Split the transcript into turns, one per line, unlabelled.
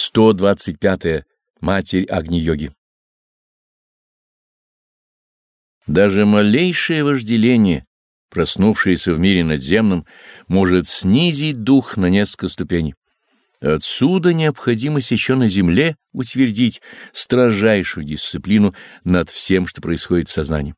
125. -е. Матерь Агни-йоги Даже малейшее вожделение, проснувшееся в мире надземном, может снизить дух на несколько ступеней. Отсюда необходимость еще на земле утвердить строжайшую дисциплину над всем, что происходит в сознании.